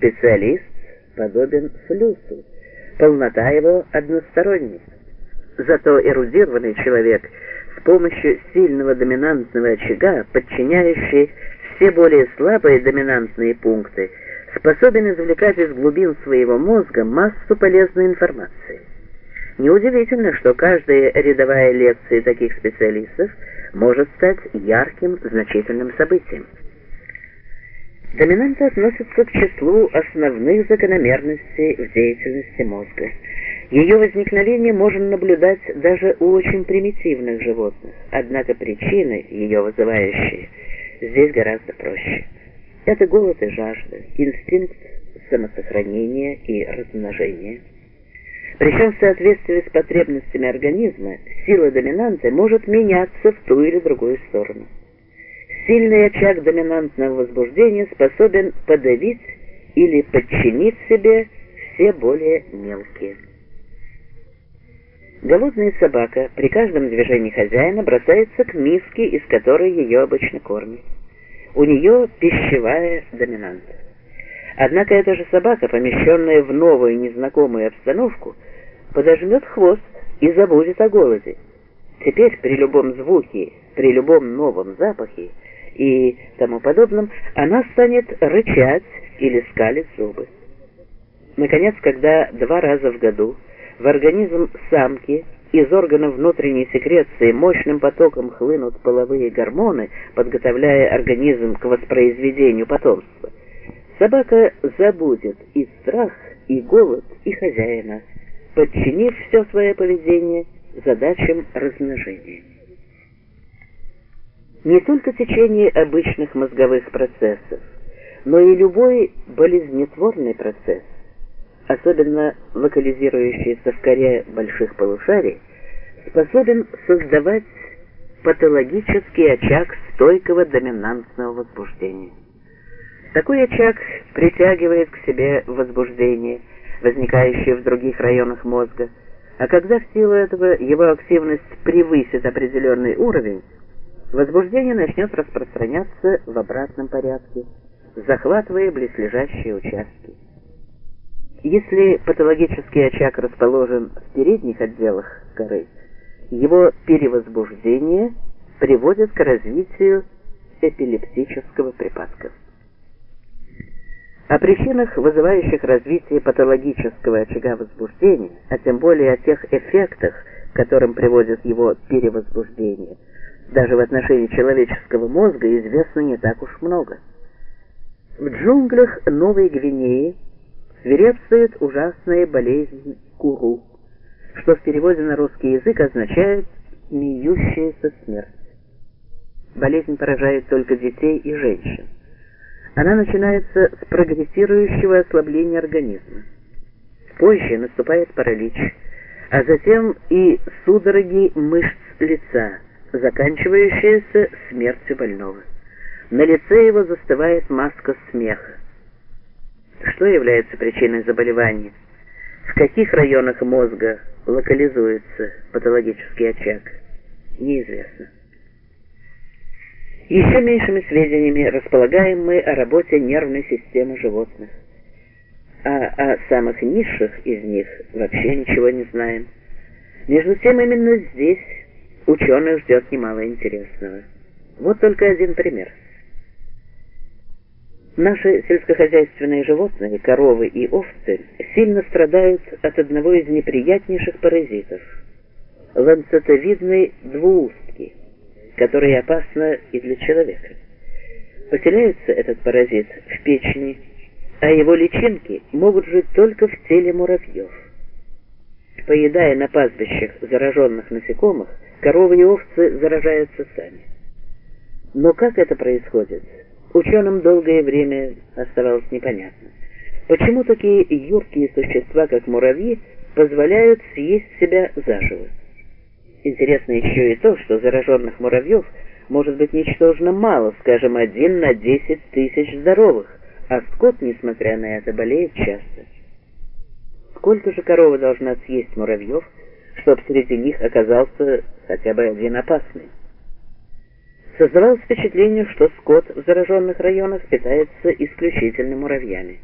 специалист подобен флюсу, полнота его односторонняя. Зато эрудированный человек с помощью сильного доминантного очага, подчиняющий все более слабые доминантные пункты, способен извлекать из глубин своего мозга массу полезной информации. Неудивительно, что каждая рядовая лекция таких специалистов может стать ярким, значительным событием. Доминанта относится к числу основных закономерностей в деятельности мозга. Ее возникновение можно наблюдать даже у очень примитивных животных, однако причины, ее вызывающие, здесь гораздо проще. Это голод и жажда, инстинкт самосохранения и размножения. Причем в соответствии с потребностями организма сила доминанты может меняться в ту или другую сторону. Сильный очаг доминантного возбуждения способен подавить или подчинить себе все более мелкие. Голодная собака при каждом движении хозяина бросается к миске, из которой ее обычно кормят. У нее пищевая доминанта. Однако эта же собака, помещенная в новую незнакомую обстановку, подожмет хвост и забудет о голоде. Теперь при любом звуке, при любом новом запахе и тому подобном она станет рычать или скалить зубы. Наконец, когда два раза в году в организм самки из органов внутренней секреции мощным потоком хлынут половые гормоны, подготовляя организм к воспроизведению потомства. Собака забудет и страх, и голод, и хозяина, подчинив все свое поведение задачам размножения. Не только течение обычных мозговых процессов, но и любой болезнетворный процесс особенно локализирующийся в коре больших полушарий, способен создавать патологический очаг стойкого доминантного возбуждения. Такой очаг притягивает к себе возбуждение, возникающее в других районах мозга, а когда в силу этого его активность превысит определенный уровень, возбуждение начнет распространяться в обратном порядке, захватывая близлежащие участки. Если патологический очаг расположен в передних отделах коры, его перевозбуждение приводит к развитию эпилептического припадка. О причинах, вызывающих развитие патологического очага возбуждения, а тем более о тех эффектах, к которым приводит его перевозбуждение, даже в отношении человеческого мозга известно не так уж много. В джунглях Новой Гвинеи свирепствует ужасная болезнь куру, что в переводе на русский язык означает «смеющаяся смерть». Болезнь поражает только детей и женщин. Она начинается с прогрессирующего ослабления организма. Позже наступает паралич, а затем и судороги мышц лица, заканчивающиеся смертью больного. На лице его застывает маска смеха. Что является причиной заболевания? В каких районах мозга локализуется патологический очаг? Неизвестно. Еще меньшими сведениями располагаем мы о работе нервной системы животных. А о самых низших из них вообще ничего не знаем. Между тем, именно здесь ученых ждет немало интересного. Вот только один пример – Наши сельскохозяйственные животные, коровы и овцы, сильно страдают от одного из неприятнейших паразитов – ланцетовидной двуустки, который опасна и для человека. Поселяется этот паразит в печени, а его личинки могут жить только в теле муравьев. Поедая на пастбищах зараженных насекомых, коровы и овцы заражаются сами. Но как это происходит – Ученым долгое время оставалось непонятно, почему такие юркие существа, как муравьи, позволяют съесть себя заживо. Интересно еще и то, что зараженных муравьев может быть ничтожно мало, скажем, один на десять тысяч здоровых, а скот, несмотря на это, болеет часто. Сколько же корова должна съесть муравьев, чтобы среди них оказался хотя бы один опасный? Создавалось впечатление, что скот в зараженных районах питается исключительно муравьями.